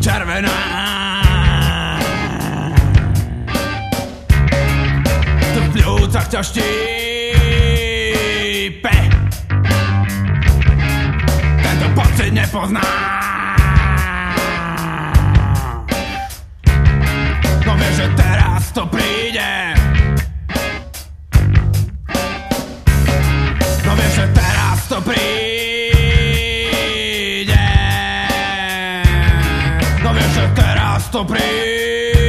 červená. To v pľúcach ťa štípe. Tento pocit nepozná. No vieš, že teraz to príde. No vieš, že teraz to príde. Wiesz, że teraz to bryj